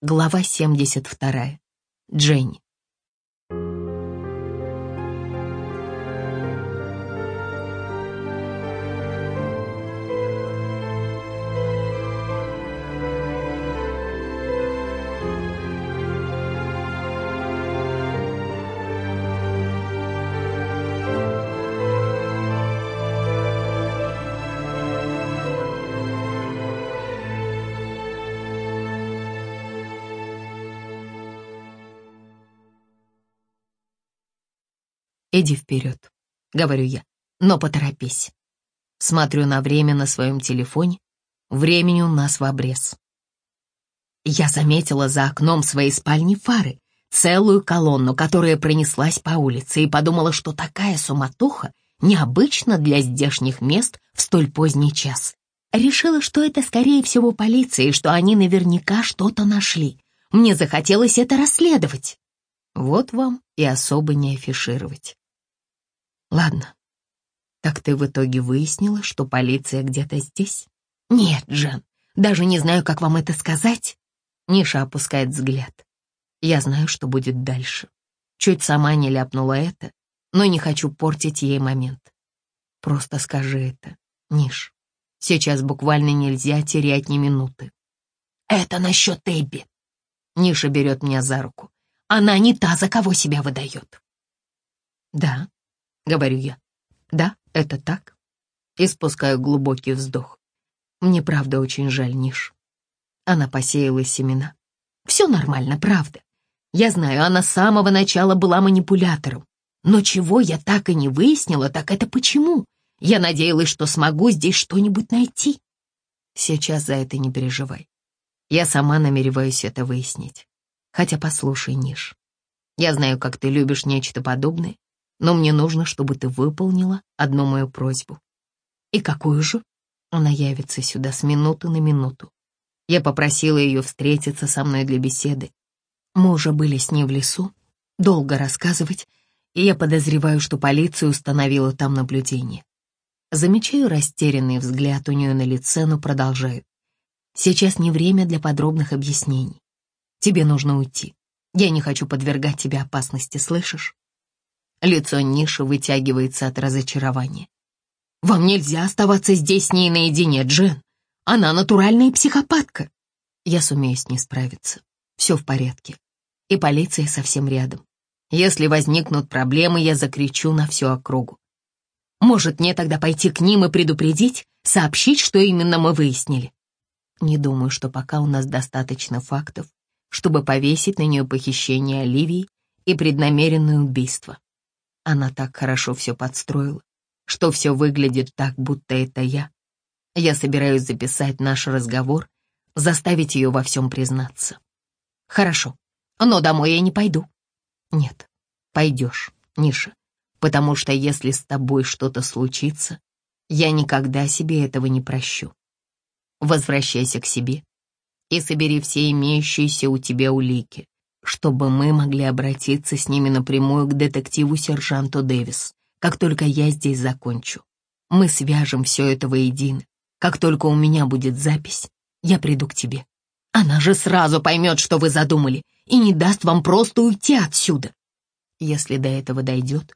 Глава 72. Дженни. «Иди вперед», — говорю я, — «но поторопись». Смотрю на время на своем телефоне. Времени у нас в обрез. Я заметила за окном своей спальни фары, целую колонну, которая пронеслась по улице, и подумала, что такая суматоха необычна для здешних мест в столь поздний час. Решила, что это, скорее всего, полиция, и что они наверняка что-то нашли. Мне захотелось это расследовать. Вот вам и особо не афишировать. Ладно. Так ты в итоге выяснила, что полиция где-то здесь? Нет, Джен, даже не знаю, как вам это сказать. Ниша опускает взгляд. Я знаю, что будет дальше. Чуть сама не ляпнула это, но не хочу портить ей момент. Просто скажи это, Ниш. Сейчас буквально нельзя терять ни минуты. Это насчет Эбби. Ниша берет меня за руку. Она не та, за кого себя выдает. Да, говорю я. Да, это так. И спускаю глубокий вздох. Мне правда очень жаль Ниш. Она посеяла семена. Все нормально, правда. Я знаю, она с самого начала была манипулятором. Но чего я так и не выяснила, так это почему? Я надеялась, что смогу здесь что-нибудь найти. Сейчас за это не переживай. Я сама намереваюсь это выяснить. Хотя послушай, Ниш, я знаю, как ты любишь нечто подобное, но мне нужно, чтобы ты выполнила одну мою просьбу. И какую же? Она явится сюда с минуты на минуту. Я попросила ее встретиться со мной для беседы. Мы уже были с ней в лесу, долго рассказывать, и я подозреваю, что полиция установила там наблюдение. Замечаю растерянный взгляд у нее на лице, но продолжаю. Сейчас не время для подробных объяснений. Тебе нужно уйти. Я не хочу подвергать тебя опасности, слышишь? Лицо Ниши вытягивается от разочарования. «Вам нельзя оставаться здесь с ней наедине, Джен. Она натуральная психопатка». Я сумею с ней справиться. Все в порядке. И полиция совсем рядом. Если возникнут проблемы, я закричу на всю округу. Может, мне тогда пойти к ним и предупредить, сообщить, что именно мы выяснили? Не думаю, что пока у нас достаточно фактов, чтобы повесить на нее похищение Оливии и преднамеренное убийство. Она так хорошо все подстроила, что все выглядит так, будто это я. Я собираюсь записать наш разговор, заставить ее во всем признаться. Хорошо, но домой я не пойду. Нет, пойдешь, Ниша, потому что если с тобой что-то случится, я никогда себе этого не прощу. Возвращайся к себе и собери все имеющиеся у тебя улики чтобы мы могли обратиться с ними напрямую к детективу-сержанту Дэвис, как только я здесь закончу. Мы свяжем все это воедино. Как только у меня будет запись, я приду к тебе. Она же сразу поймет, что вы задумали, и не даст вам просто уйти отсюда. Если до этого дойдет,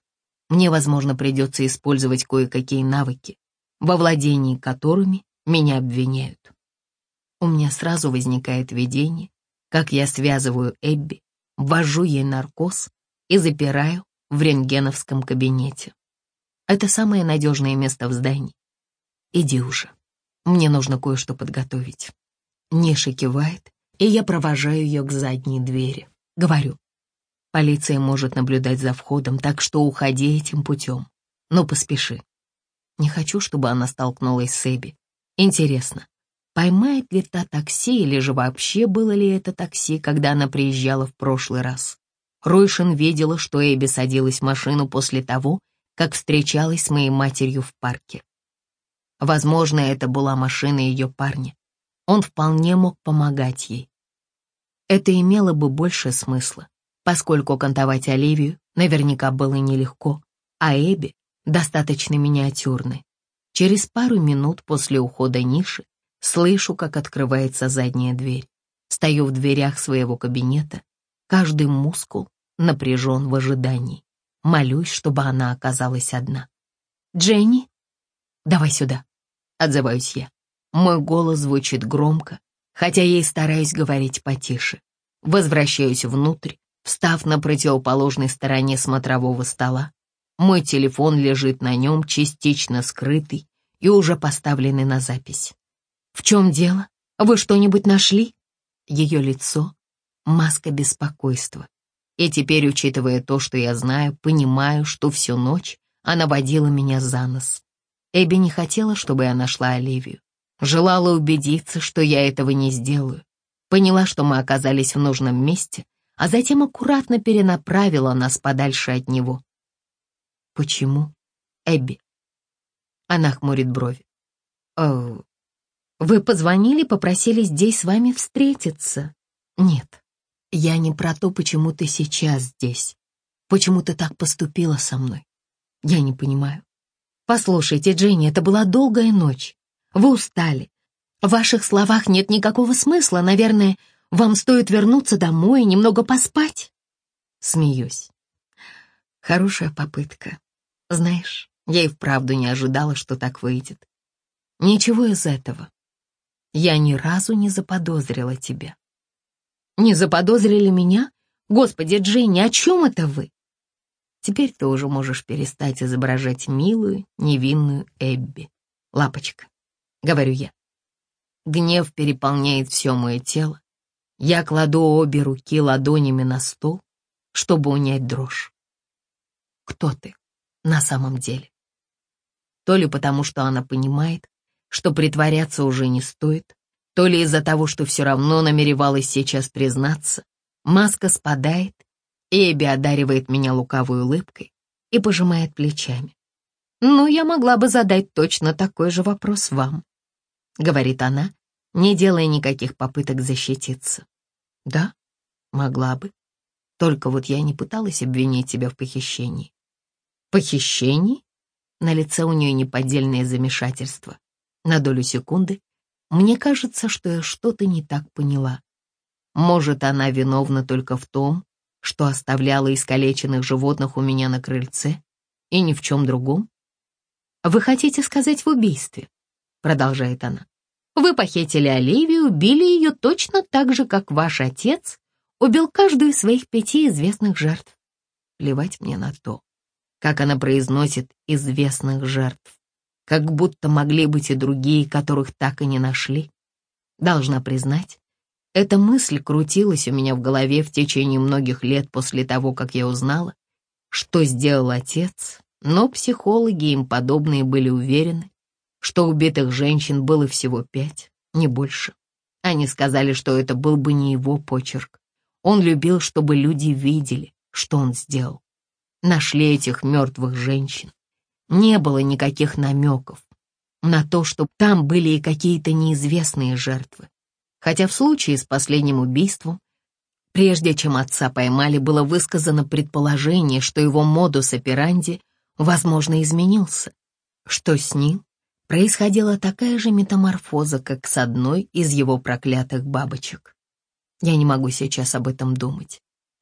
мне, возможно, придется использовать кое-какие навыки, во владении которыми меня обвиняют. У меня сразу возникает видение, как я связываю Эбби, ввожу ей наркоз и запираю в рентгеновском кабинете. Это самое надежное место в здании. Иди уже. Мне нужно кое-что подготовить. Ниша кивает, и я провожаю ее к задней двери. Говорю, полиция может наблюдать за входом, так что уходи этим путем. Но поспеши. Не хочу, чтобы она столкнулась с Эбби. Интересно, поймает ли та такси или же вообще было ли это такси, когда она приезжала в прошлый раз. Ройшин видела, что Эбби садилась в машину после того, как встречалась с моей матерью в парке. Возможно, это была машина ее парня. Он вполне мог помогать ей. Это имело бы больше смысла, поскольку кантовать Оливию наверняка было нелегко, а Эбби достаточно миниатюрной. Через пару минут после ухода Ниши Слышу, как открывается задняя дверь. Стою в дверях своего кабинета, каждый мускул напряжен в ожидании. Молюсь, чтобы она оказалась одна. «Дженни, давай сюда», — отзываюсь я. Мой голос звучит громко, хотя я и стараюсь говорить потише. Возвращаюсь внутрь, встав на противоположной стороне смотрового стола. Мой телефон лежит на нем, частично скрытый и уже поставленный на запись. «В чем дело? Вы что-нибудь нашли?» Ее лицо — маска беспокойства. И теперь, учитывая то, что я знаю, понимаю, что всю ночь она водила меня за нос. Эбби не хотела, чтобы я нашла Оливию. Желала убедиться, что я этого не сделаю. Поняла, что мы оказались в нужном месте, а затем аккуратно перенаправила нас подальше от него. «Почему, Эбби?» Она хмурит брови. «Э, «Вы позвонили, попросили здесь с вами встретиться?» «Нет, я не про то, почему ты сейчас здесь. Почему ты так поступила со мной? Я не понимаю. Послушайте, Дженни, это была долгая ночь. Вы устали. В ваших словах нет никакого смысла. Наверное, вам стоит вернуться домой и немного поспать. Смеюсь. Хорошая попытка. Знаешь, я и вправду не ожидала, что так выйдет. Ничего из этого. Я ни разу не заподозрила тебя. Не заподозрили меня? Господи, Дженни, о чем это вы? Теперь ты уже можешь перестать изображать милую, невинную Эбби. Лапочка, говорю я. Гнев переполняет все мое тело. Я кладу обе руки ладонями на стол, чтобы унять дрожь. Кто ты на самом деле? То ли потому, что она понимает, что притворяться уже не стоит, то ли из-за того, что все равно намеревалась сейчас признаться, маска спадает, Эбби одаривает меня лукавой улыбкой и пожимает плечами. «Ну, я могла бы задать точно такой же вопрос вам», — говорит она, не делая никаких попыток защититься. «Да, могла бы. Только вот я не пыталась обвинить тебя в похищении». «Похищении?» На лице у нее неподдельное замешательство. На долю секунды мне кажется, что я что-то не так поняла. Может, она виновна только в том, что оставляла искалеченных животных у меня на крыльце, и ни в чем другом? «Вы хотите сказать в убийстве?» — продолжает она. «Вы похитили Оливию, убили ее точно так же, как ваш отец убил каждую из своих пяти известных жертв. Плевать мне на то, как она произносит известных жертв как будто могли быть и другие, которых так и не нашли. Должна признать, эта мысль крутилась у меня в голове в течение многих лет после того, как я узнала, что сделал отец, но психологи им подобные были уверены, что убитых женщин было всего пять, не больше. Они сказали, что это был бы не его почерк. Он любил, чтобы люди видели, что он сделал. Нашли этих мертвых женщин, не было никаких намеков на то, что там были и какие-то неизвестные жертвы. Хотя в случае с последним убийством, прежде чем отца поймали, было высказано предположение, что его модус операнди, возможно, изменился, что с ним происходила такая же метаморфоза, как с одной из его проклятых бабочек. Я не могу сейчас об этом думать.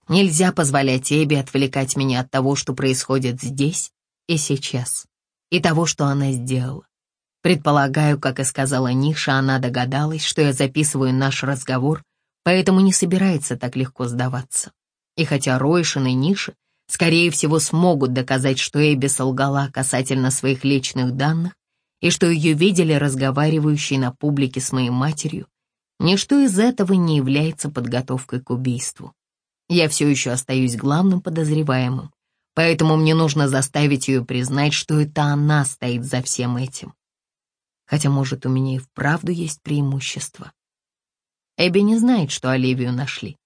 Нельзя позволять Эбби отвлекать меня от того, что происходит здесь и сейчас, и того, что она сделала. Предполагаю, как и сказала Ниша, она догадалась, что я записываю наш разговор, поэтому не собирается так легко сдаваться. И хотя Ройшин и Ниша, скорее всего, смогут доказать, что Эбби солгала касательно своих личных данных и что ее видели разговаривающей на публике с моей матерью, ничто из этого не является подготовкой к убийству. Я все еще остаюсь главным подозреваемым, Поэтому мне нужно заставить ее признать, что это она стоит за всем этим. Хотя, может, у меня и вправду есть преимущество. Эбби не знает, что Оливию нашли.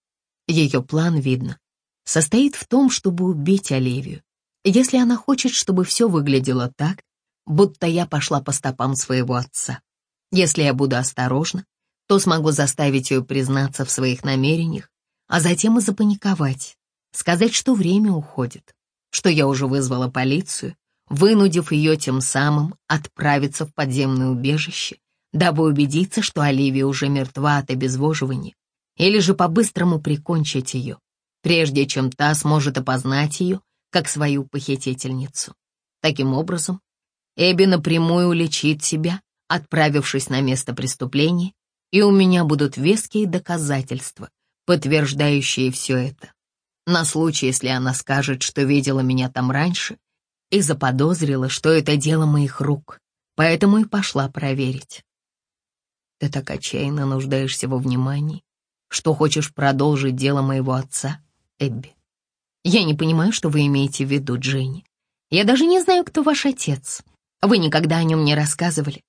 Ее план, видно, состоит в том, чтобы убить Оливию. Если она хочет, чтобы все выглядело так, будто я пошла по стопам своего отца. Если я буду осторожна, то смогу заставить ее признаться в своих намерениях, а затем и запаниковать, сказать, что время уходит что я уже вызвала полицию, вынудив ее тем самым отправиться в подземное убежище, дабы убедиться, что Оливия уже мертва от обезвоживания, или же по-быстрому прикончить ее, прежде чем та сможет опознать ее как свою похитительницу. Таким образом, Эбби напрямую уличит себя, отправившись на место преступления, и у меня будут веские доказательства, подтверждающие все это. На случай, если она скажет, что видела меня там раньше и заподозрила, что это дело моих рук, поэтому и пошла проверить. Ты так отчаянно нуждаешься во внимании, что хочешь продолжить дело моего отца, Эбби. Я не понимаю, что вы имеете в виду, Дженни. Я даже не знаю, кто ваш отец. Вы никогда о нем не рассказывали.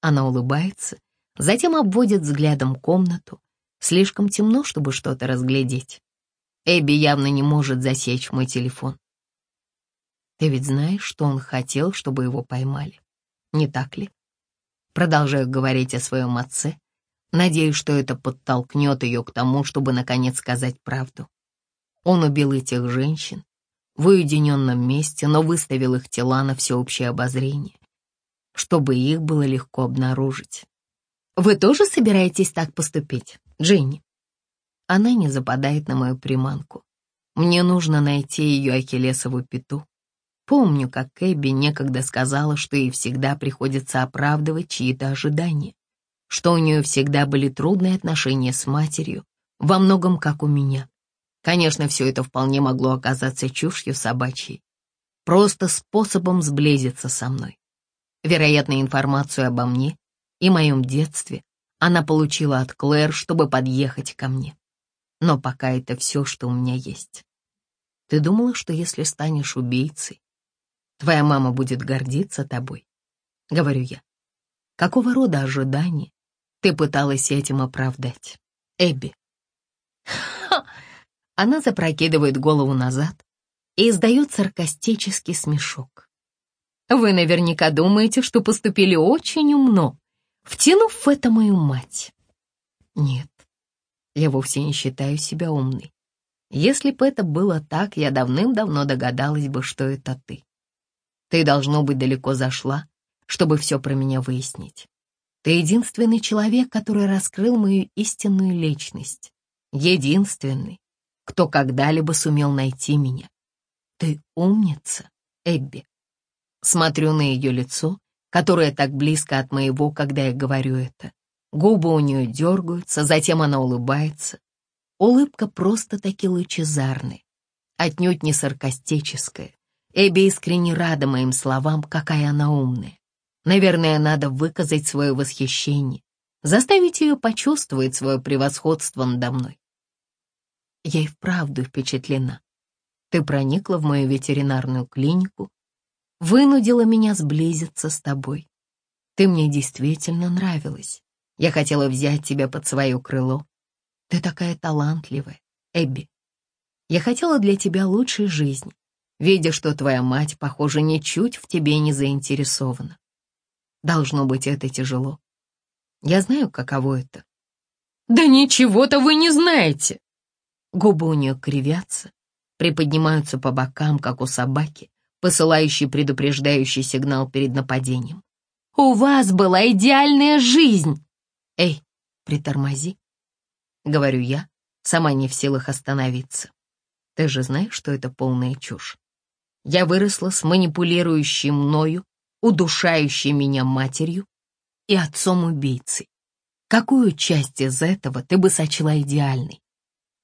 Она улыбается, затем обводит взглядом комнату. Слишком темно, чтобы что-то разглядеть. Эбби явно не может засечь мой телефон. Ты ведь знаешь, что он хотел, чтобы его поймали, не так ли? Продолжаю говорить о своем отце, надеюсь, что это подтолкнет ее к тому, чтобы наконец сказать правду. Он убил этих женщин в уединенном месте, но выставил их тела на всеобщее обозрение, чтобы их было легко обнаружить. Вы тоже собираетесь так поступить, Дженни? Она не западает на мою приманку. Мне нужно найти ее ахиллесову пяту. Помню, как Эбби некогда сказала, что ей всегда приходится оправдывать чьи-то ожидания, что у нее всегда были трудные отношения с матерью, во многом как у меня. Конечно, все это вполне могло оказаться чушью собачьей, просто способом сблизиться со мной. Вероятно, информацию обо мне и моем детстве она получила от Клэр, чтобы подъехать ко мне но пока это все, что у меня есть. Ты думала, что если станешь убийцей, твоя мама будет гордиться тобой? Говорю я. Какого рода ожидания ты пыталась этим оправдать, Эбби? Она запрокидывает голову назад и издает саркастический смешок. Вы наверняка думаете, что поступили очень умно, втянув в это мою мать. Нет, я вовсе не считаю себя умной. Если бы это было так, я давным-давно догадалась бы, что это ты. Ты, должно быть, далеко зашла, чтобы все про меня выяснить. Ты единственный человек, который раскрыл мою истинную личность. Единственный, кто когда-либо сумел найти меня. Ты умница, Эбби. Смотрю на ее лицо, которое так близко от моего, когда я говорю это. Губы у нее дергаются, затем она улыбается. Улыбка просто-таки лучезарная, отнюдь не саркастическая. Эбби искренне рада моим словам, какая она умная. Наверное, надо выказать свое восхищение, заставить ее почувствовать свое превосходство надо мной. Я и вправду впечатлена. Ты проникла в мою ветеринарную клинику, вынудила меня сблизиться с тобой. Ты мне действительно нравилась. Я хотела взять тебя под свое крыло. Ты такая талантливая, Эбби. Я хотела для тебя лучшей жизни, видя, что твоя мать, похоже, ничуть в тебе не заинтересована. Должно быть, это тяжело. Я знаю, каково это. Да ничего-то вы не знаете. Губы у нее кривятся, приподнимаются по бокам, как у собаки, посылающей предупреждающий сигнал перед нападением. У вас была идеальная жизнь. «Эй, притормози», — говорю я, сама не в силах остановиться. Ты же знаешь, что это полная чушь. Я выросла с манипулирующей мною, удушающей меня матерью и отцом-убийцей. Какую часть из этого ты бы сочла идеальной?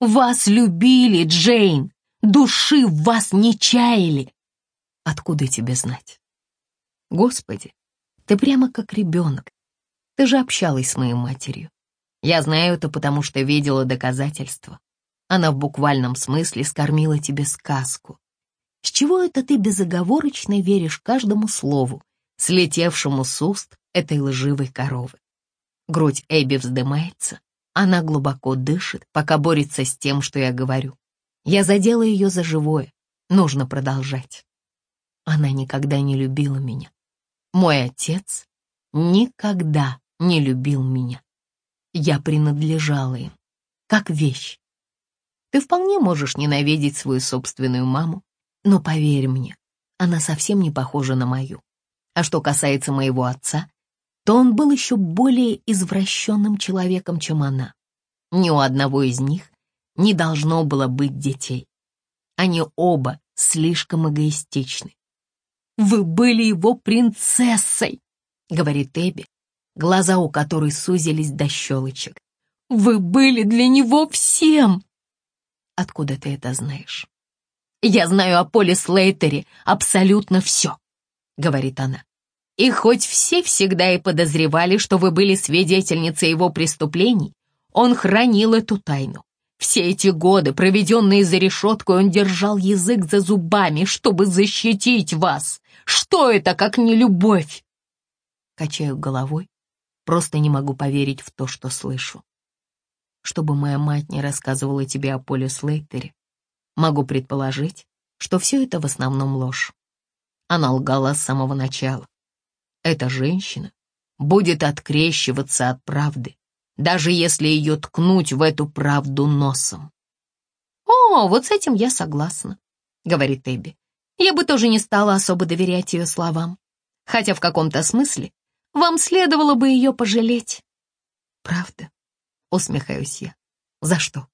Вас любили, Джейн! Души в вас не чаяли! Откуда тебе знать? Господи, ты прямо как ребенок, ты же общалась с моей матерью. Я знаю это, потому что видела доказательства. Она в буквальном смысле скормила тебе сказку. С чего это ты безоговорочно веришь каждому слову, слетевшему с уст этой лживой коровы? Грудь Эбби вздымается, она глубоко дышит, пока борется с тем, что я говорю. Я задела ее за живое, нужно продолжать. Она никогда не любила меня. Мой отец никогда не любил меня. Я принадлежала им, как вещь. Ты вполне можешь ненавидеть свою собственную маму, но поверь мне, она совсем не похожа на мою. А что касается моего отца, то он был еще более извращенным человеком, чем она. Ни у одного из них не должно было быть детей. Они оба слишком эгоистичны. «Вы были его принцессой!» — говорит Эбби, глаза у которой сузились до щелочек. «Вы были для него всем!» «Откуда ты это знаешь?» «Я знаю о Поле Слейтере абсолютно все», — говорит она. «И хоть все всегда и подозревали, что вы были свидетельницей его преступлений, он хранил эту тайну. Все эти годы, проведенные за решеткой, он держал язык за зубами, чтобы защитить вас. Что это, как не любовь?» Качаю головой, просто не могу поверить в то, что слышу. Чтобы моя мать не рассказывала тебе о Поле Слейтере, могу предположить, что все это в основном ложь. Она лгала с самого начала. Эта женщина будет открещиваться от правды, даже если ее ткнуть в эту правду носом. «О, вот с этим я согласна», — говорит Эбби. «Я бы тоже не стала особо доверять ее словам, хотя в каком-то смысле вам следовало бы ее пожалеть». «Правда?» — усмехаюсь я. «За что?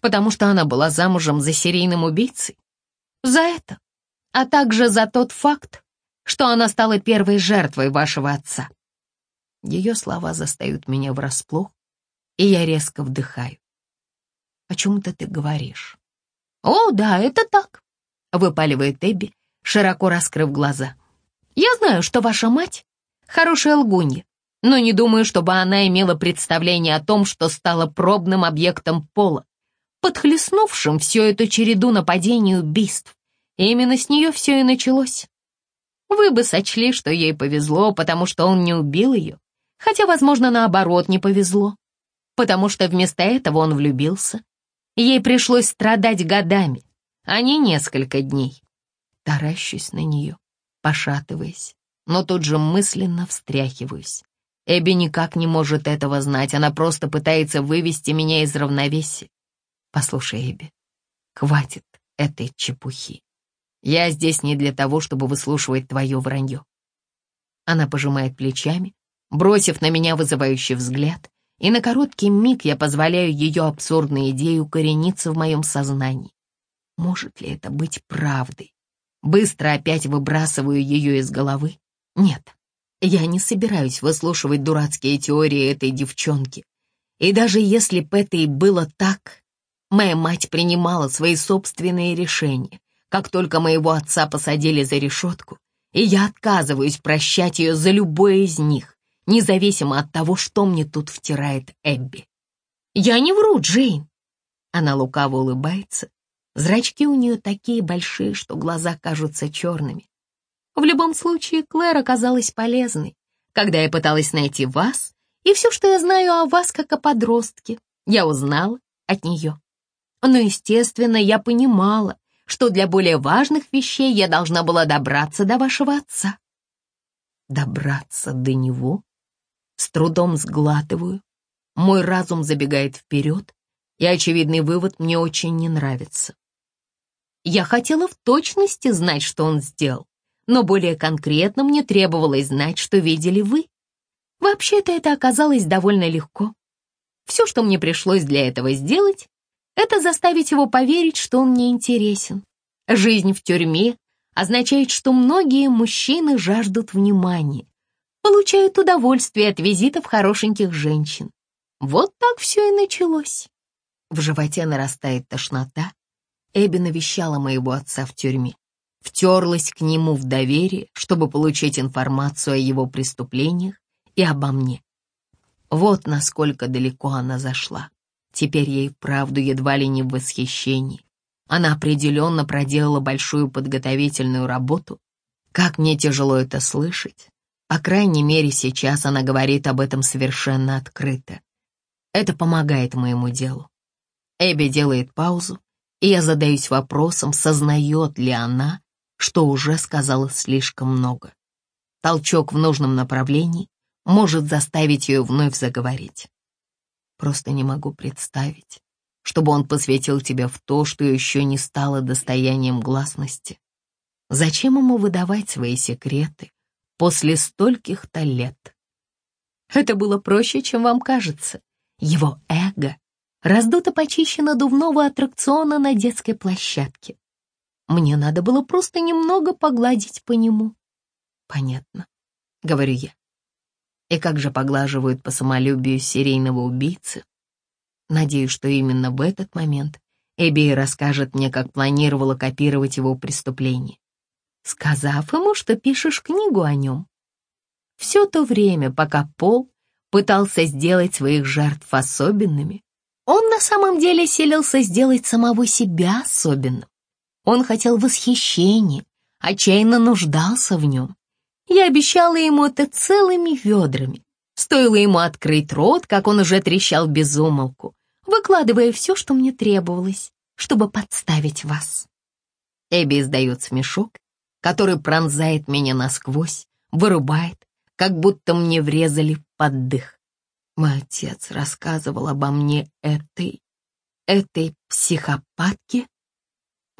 Потому что она была замужем за серийным убийцей? За это, а также за тот факт, что она стала первой жертвой вашего отца». Ее слова застают меня врасплох, и я резко вдыхаю. «О чем-то ты говоришь?» «О, да, это так», — выпаливает Эбби, широко раскрыв глаза. «Я знаю, что ваша мать — хорошая лгунья, но не думаю, чтобы она имела представление о том, что стала пробным объектом пола, подхлестнувшим всю эту череду нападений и убийств. Именно с нее все и началось. Вы бы сочли, что ей повезло, потому что он не убил ее, хотя, возможно, наоборот, не повезло потому что вместо этого он влюбился. Ей пришлось страдать годами, а не несколько дней. Таращусь на нее, пошатываясь, но тут же мысленно встряхиваюсь. Эбби никак не может этого знать, она просто пытается вывести меня из равновесия. Послушай, Эбби, хватит этой чепухи. Я здесь не для того, чтобы выслушивать твое вранье. Она пожимает плечами, бросив на меня вызывающий взгляд, и на короткий миг я позволяю ее абсурдной идее укорениться в моем сознании. Может ли это быть правдой? Быстро опять выбрасываю ее из головы. Нет, я не собираюсь выслушивать дурацкие теории этой девчонки. И даже если бы это и было так, моя мать принимала свои собственные решения, как только моего отца посадили за решетку, и я отказываюсь прощать ее за любое из них независимо от того, что мне тут втирает Эбби. «Я не вру, Джейн!» Она лукаво улыбается. Зрачки у нее такие большие, что глаза кажутся черными. В любом случае, Клэр оказалась полезной, когда я пыталась найти вас, и все, что я знаю о вас как о подростке, я узнала от нее. Но, естественно, я понимала, что для более важных вещей я должна была добраться до вашего отца. Добраться до него? С трудом сглатываю. Мой разум забегает вперед, и очевидный вывод мне очень не нравится. Я хотела в точности знать, что он сделал, но более конкретно мне требовалось знать, что видели вы. Вообще-то это оказалось довольно легко. Все, что мне пришлось для этого сделать, это заставить его поверить, что он мне интересен. Жизнь в тюрьме означает, что многие мужчины жаждут внимания, получают удовольствие от визитов хорошеньких женщин. Вот так все и началось. В животе нарастает тошнота. Эбби навещала моего отца в тюрьме. Втерлась к нему в доверие, чтобы получить информацию о его преступлениях и обо мне. Вот насколько далеко она зашла. Теперь ей правду едва ли не в восхищении. Она определенно проделала большую подготовительную работу. Как мне тяжело это слышать, по крайней мере, сейчас она говорит об этом совершенно открыто. Это помогает моему делу. Эбби делает паузу, и я задаюсь вопросом, сознает ли она, что уже сказала слишком много. Толчок в нужном направлении может заставить ее вновь заговорить. Просто не могу представить, чтобы он посвятил тебя в то, что еще не стало достоянием гласности. Зачем ему выдавать свои секреты, после стольких-то лет. Это было проще, чем вам кажется. Его эго раздуто почище надувного аттракциона на детской площадке. Мне надо было просто немного погладить по нему. Понятно, говорю я. И как же поглаживают по самолюбию серийного убийцы? Надеюсь, что именно в этот момент Эбби расскажет мне, как планировала копировать его преступление, сказав ему, что пишешь книгу о нем. Все то время, пока Пол пытался сделать своих жертв особенными, он на самом деле селился сделать самого себя особенным. Он хотел восхищения, отчаянно нуждался в нем. Я обещала ему это целыми ведрами. Стоило ему открыть рот, как он уже трещал без умолку, выкладывая все, что мне требовалось, чтобы подставить вас. Эбби издает смешок, который пронзает меня насквозь, вырубает, как будто мне врезали под дых. Мой отец рассказывал обо мне этой, этой психопатке.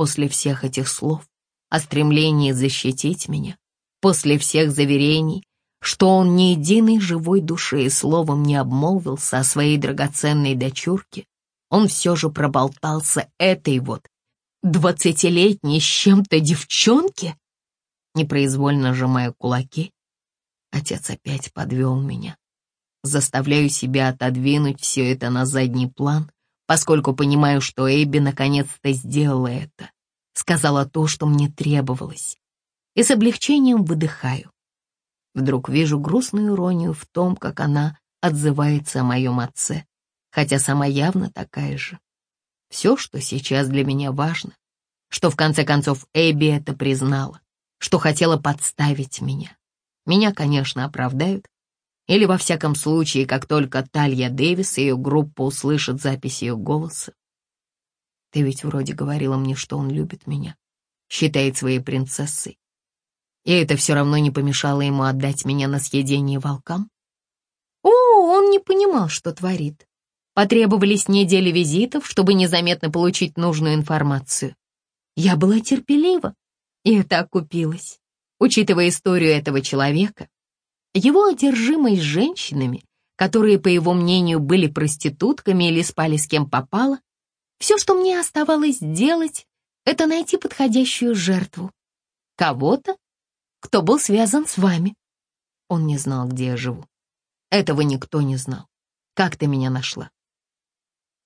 После всех этих слов о стремлении защитить меня, после всех заверений, что он ни единой живой души и словом не обмолвился о своей драгоценной дочурке, он все же проболтался этой вот двадцатилетней с чем-то девчонке. Непроизвольно сжимая кулаки, отец опять подвел меня. Заставляю себя отодвинуть все это на задний план, поскольку понимаю, что Эбби наконец-то сделала это. Сказала то, что мне требовалось. И с облегчением выдыхаю. Вдруг вижу грустную иронию в том, как она отзывается о моем отце, хотя сама явно такая же. Все, что сейчас для меня важно, что в конце концов Эбби это признала, что хотела подставить меня. Меня, конечно, оправдают, или, во всяком случае, как только Талья Дэвис и ее группа услышат запись ее голоса. Ты ведь вроде говорила мне, что он любит меня, считает своей принцессой. И это все равно не помешало ему отдать меня на съедение волкам? О, он не понимал, что творит. Потребовались недели визитов, чтобы незаметно получить нужную информацию. Я была терпелива, и это окупилось. Учитывая историю этого человека, его одержимость женщинами, которые, по его мнению, были проститутками или спали с кем попало, все, что мне оставалось делать, это найти подходящую жертву. Кого-то, кто был связан с вами. Он не знал, где я живу. Этого никто не знал. Как ты меня нашла?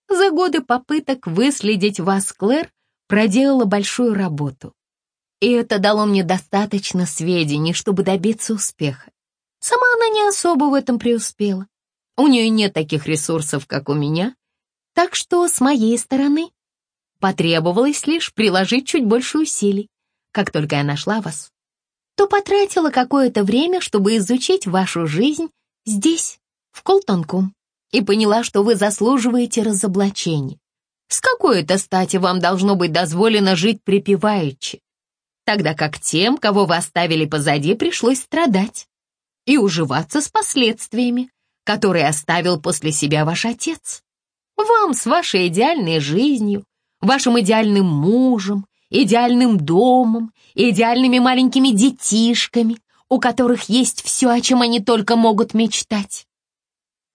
За годы попыток выследить вас, Клэр, проделала большую работу. И это дало мне достаточно сведений, чтобы добиться успеха. Сама она не особо в этом преуспела. У нее нет таких ресурсов, как у меня, так что с моей стороны потребовалось лишь приложить чуть больше усилий. Как только я нашла вас, то потратила какое-то время, чтобы изучить вашу жизнь здесь, в Колтонкум, и поняла, что вы заслуживаете разоблачения. С какой это стати вам должно быть дозволено жить припеваючи, тогда как тем, кого вы оставили позади, пришлось страдать? И уживаться с последствиями, которые оставил после себя ваш отец. Вам с вашей идеальной жизнью, вашим идеальным мужем, идеальным домом, идеальными маленькими детишками, у которых есть все, о чем они только могут мечтать.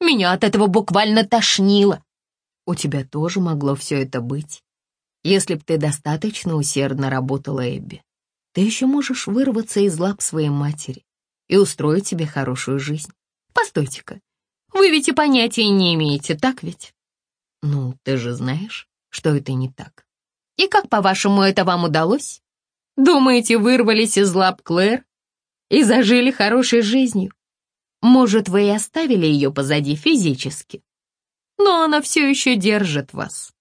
Меня от этого буквально тошнило. У тебя тоже могло все это быть, если б ты достаточно усердно работала, Эбби. Ты еще можешь вырваться из лап своей матери и устроить себе хорошую жизнь. Постойте-ка, вы ведь и понятия не имеете, так ведь? Ну, ты же знаешь, что это не так. И как, по-вашему, это вам удалось? Думаете, вырвались из лап Клэр и зажили хорошей жизнью? Может, вы и оставили ее позади физически, но она все еще держит вас.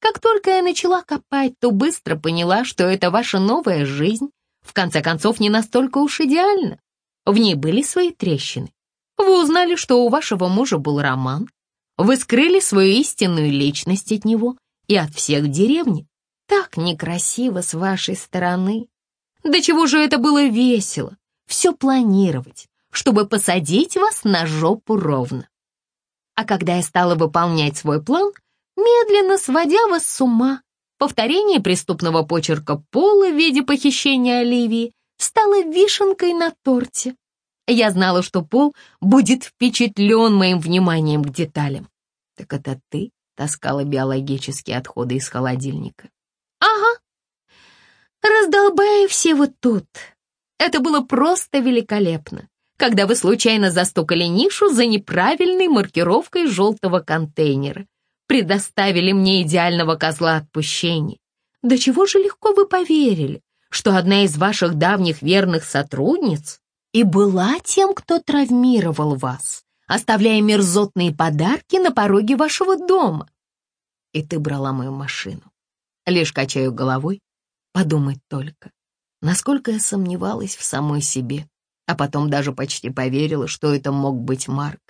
Как только я начала копать, то быстро поняла, что это ваша новая жизнь, в конце концов, не настолько уж идеальна. В ней были свои трещины. Вы узнали, что у вашего мужа был роман. Вы скрыли свою истинную личность от него и от всех деревни. Так некрасиво с вашей стороны. До чего же это было весело. Все планировать, чтобы посадить вас на жопу ровно. А когда я стала выполнять свой план, медленно сводя вас с ума, повторение преступного почерка Пола в виде похищения Оливии стала вишенкой на торте. Я знала, что Пол будет впечатлен моим вниманием к деталям. Так это ты таскала биологические отходы из холодильника. «Ага, раздолбая все вот тут. Это было просто великолепно, когда вы случайно застукали нишу за неправильной маркировкой желтого контейнера, предоставили мне идеального козла отпущения. До чего же легко вы поверили, что одна из ваших давних верных сотрудниц и была тем, кто травмировал вас, оставляя мерзотные подарки на пороге вашего дома. И ты брала мою машину. Лишь качаю головой, подумать только, насколько я сомневалась в самой себе, а потом даже почти поверила, что это мог быть Марк.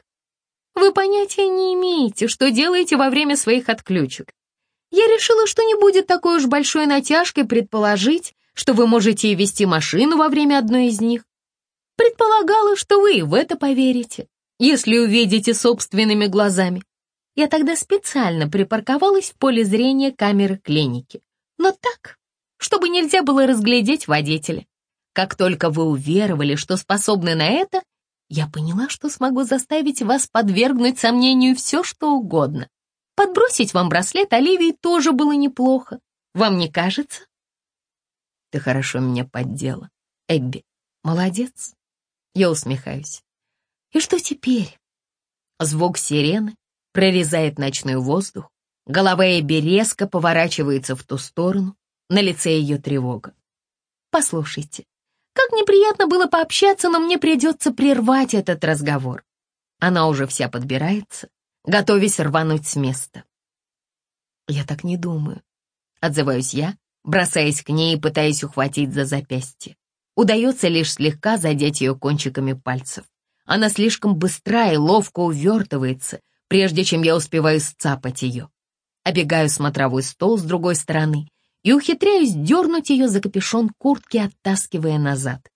Вы понятия не имеете, что делаете во время своих отключек. Я решила, что не будет такой уж большой натяжкой предположить, что вы можете вести машину во время одной из них. Предполагала, что вы и в это поверите, если увидите собственными глазами. Я тогда специально припарковалась в поле зрения камеры клиники. Но так, чтобы нельзя было разглядеть водителя. Как только вы уверовали, что способны на это, я поняла, что смогу заставить вас подвергнуть сомнению все, что угодно. Подбросить вам браслет Оливии тоже было неплохо. Вам не кажется? Ты хорошо меня поддела, Эбби. Молодец. Я усмехаюсь. И что теперь? Звук сирены прорезает ночной воздух. Голова Эбби резко поворачивается в ту сторону. На лице ее тревога. Послушайте, как неприятно было пообщаться, но мне придется прервать этот разговор. Она уже вся подбирается, готовясь рвануть с места. Я так не думаю. Отзываюсь я, бросаясь к ней и пытаясь ухватить за запястье. Удается лишь слегка задеть ее кончиками пальцев. Она слишком быстра и ловко увертывается, прежде чем я успеваю сцапать ее. Обегаю смотровой стол с другой стороны и ухитряюсь дернуть ее за капюшон куртки, оттаскивая назад.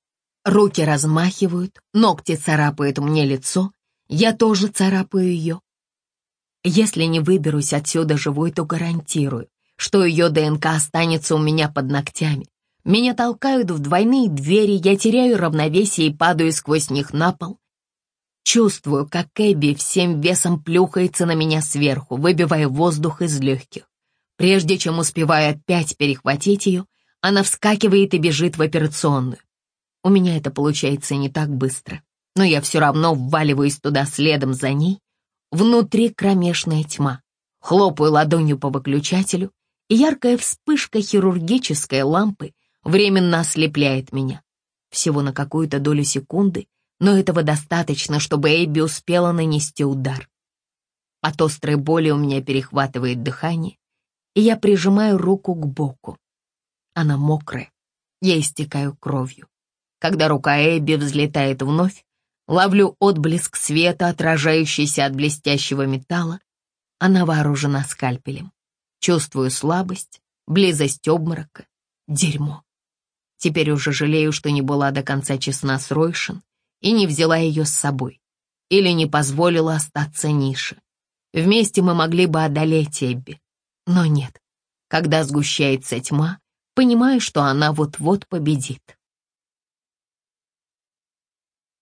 Руки размахивают, ногти царапают мне лицо, я тоже царапаю ее. Если не выберусь отсюда живой, то гарантирую, что ее ДНК останется у меня под ногтями, меня толкают в двойные двери, я теряю равновесие и падаю сквозь них на пол. Чувствую, как Эбби всем весом плюхается на меня сверху, выбивая воздух из легких. Прежде чем успеваю опять перехватить ее, она вскакивает и бежит в операционную. У меня это получается не так быстро, но я все равно вваливаюсь туда следом за ней. Внутри кромешная тьма. Хлопаю ладонью по выключателю, яркая вспышка хирургической лампы временно ослепляет меня. Всего на какую-то долю секунды, но этого достаточно, чтобы Эбби успела нанести удар. От острой боли у меня перехватывает дыхание, и я прижимаю руку к боку. Она мокрая, я истекаю кровью. Когда рука Эбби взлетает вновь, ловлю отблеск света, отражающийся от блестящего металла. Она вооружена скальпелем. Чувствую слабость, близость обморока, дерьмо. Теперь уже жалею, что не была до конца честна с Ройшин и не взяла ее с собой. Или не позволила остаться Нише. Вместе мы могли бы одолеть Эбби. Но нет. Когда сгущается тьма, понимаю, что она вот-вот победит.